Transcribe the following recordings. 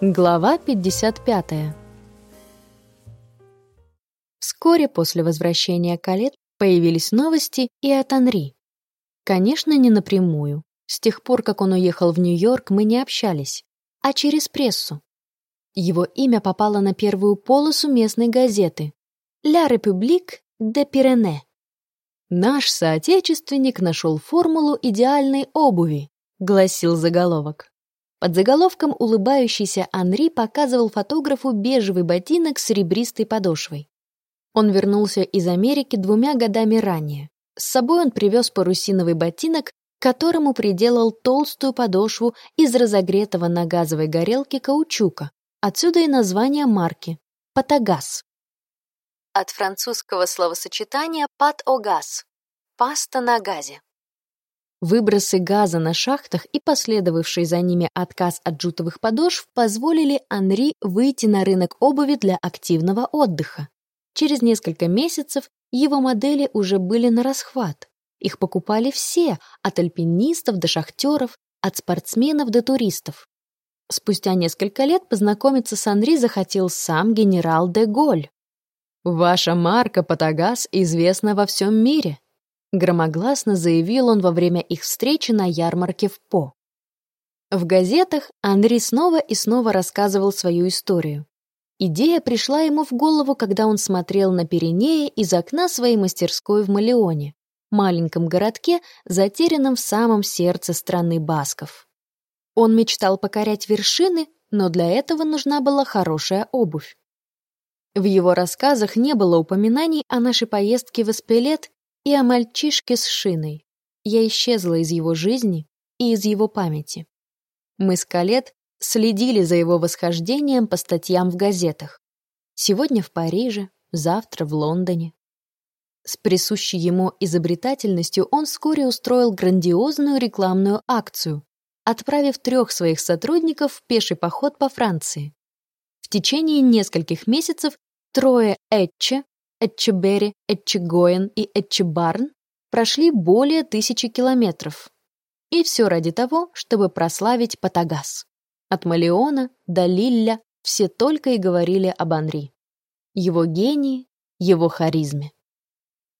Глава 55 Вскоре после возвращения Калет появились новости и от Анри. Конечно, не напрямую. С тех пор, как он уехал в Нью-Йорк, мы не общались, а через прессу. Его имя попало на первую полосу местной газеты «Ля Републик де Пирене». «Наш соотечественник нашел формулу идеальной обуви», — гласил заголовок. Под заголовком улыбающийся Анри показывал фотографу бежевый ботинок с ребристой подошвой. Он вернулся из Америки двумя годами ранее. С собой он привез парусиновый ботинок, которому приделал толстую подошву из разогретого на газовой горелке каучука. Отсюда и название марки — «Патагаз». От французского словосочетания «пат-о-газ» — «паста на газе». Выбросы газа на шахтах и последовавший за ними отказ от джутовых подошв позволили Анри выйти на рынок обуви для активного отдыха. Через несколько месяцев его модели уже были на расхват. Их покупали все, от альпинистов до шахтеров, от спортсменов до туристов. Спустя несколько лет познакомиться с Анри захотел сам генерал де Голь. «Ваша марка Патагас известна во всем мире», Громогласно заявил он во время их встречи на ярмарке в По. В газетах Анри снова и снова рассказывал свою историю. Идея пришла ему в голову, когда он смотрел на Пиренеи из окна своей мастерской в Малеоне, маленьком городке, затерянном в самом сердце страны басков. Он мечтал покорять вершины, но для этого нужна была хорошая обувь. В его рассказах не было упоминаний о нашей поездке в Эспелет и о мальчишке с шиной. Я исчезла из его жизни и из его памяти. Мы с Калет следили за его восхождением по статьям в газетах. Сегодня в Париже, завтра в Лондоне. С присущей ему изобретательностью он вскоре устроил грандиозную рекламную акцию, отправив трех своих сотрудников в пеший поход по Франции. В течение нескольких месяцев трое Этче, Этчебери, Этчегоен и Этчебарн прошли более тысячи километров. И все ради того, чтобы прославить Патагас. От Малеона до Лилля все только и говорили об Анри. Его гении, его харизме.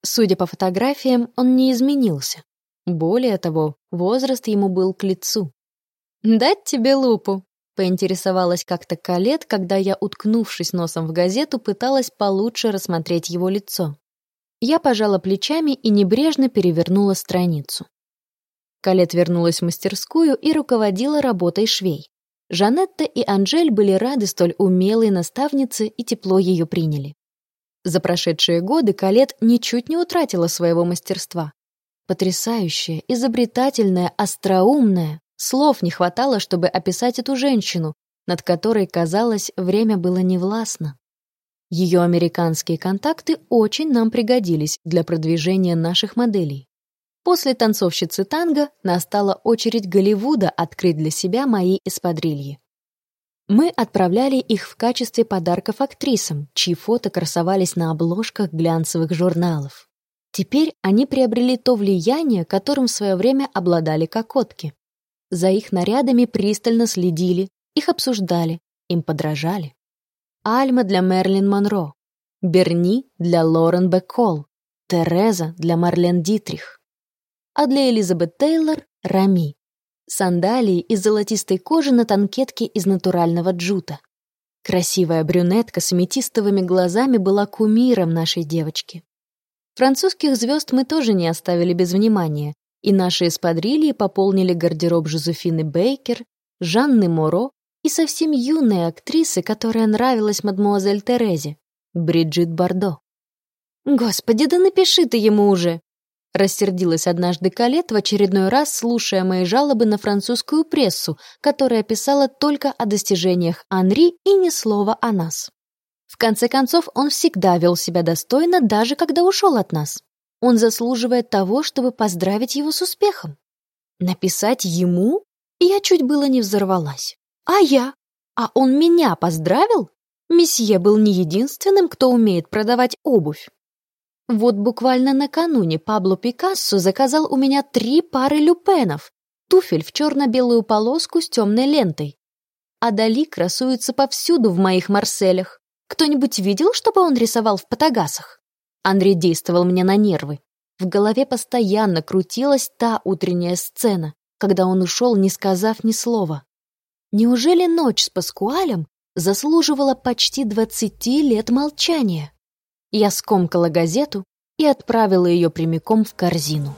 Судя по фотографиям, он не изменился. Более того, возраст ему был к лицу. «Дать тебе лупу», Поинтересовалась как-то Калет, когда я, уткнувшись носом в газету, пыталась получше рассмотреть его лицо. Я пожала плечами и небрежно перевернула страницу. Калет вернулась в мастерскую и руководила работой швей. Жанетта и Анжель были рады столь умелой наставнице и тепло ее приняли. За прошедшие годы Калет ничуть не утратила своего мастерства. Потрясающая, изобретательная, остроумная, Слов не хватало, чтобы описать эту женщину, над которой, казалось, время было невластно. Ее американские контакты очень нам пригодились для продвижения наших моделей. После танцовщицы танго настала очередь Голливуда открыть для себя мои эспадрильи. Мы отправляли их в качестве подарков актрисам, чьи фото красовались на обложках глянцевых журналов. Теперь они приобрели то влияние, которым в свое время обладали кокотки. За их нарядами пристально следили, их обсуждали, им подражали. Альма для Мерлин Монро, Берни для Лорен Беккол, Тереза для Марлен Дитрих. А для Элизабет Тейлор — Рами. Сандалии из золотистой кожи на танкетке из натурального джута. Красивая брюнетка с аметистовыми глазами была кумиром нашей девочки. Французских звезд мы тоже не оставили без внимания, и наши эспадрильи пополнили гардероб Жозефины Бейкер, Жанны Моро и совсем юной актрисы, которая нравилась мадмуазель Терезе, Бриджит Бардо. «Господи, да напиши ты ему уже!» Рассердилась однажды Калет в очередной раз, слушая мои жалобы на французскую прессу, которая писала только о достижениях Анри и ни слова о нас. В конце концов, он всегда вел себя достойно, даже когда ушел от нас. Он заслуживает того, чтобы поздравить его с успехом. Написать ему? Я чуть было не взорвалась. А я? А он меня поздравил? Месье был не единственным, кто умеет продавать обувь. Вот буквально накануне Пабло Пикассо заказал у меня три пары люпенов, туфель в черно-белую полоску с темной лентой. А Дали красуется повсюду в моих Марселях. Кто-нибудь видел, чтобы он рисовал в Патагасах? Андрей действовал мне на нервы. В голове постоянно крутилась та утренняя сцена, когда он ушел, не сказав ни слова. Неужели ночь с Паскуалем заслуживала почти двадцати лет молчания? Я скомкала газету и отправила ее прямиком в корзину.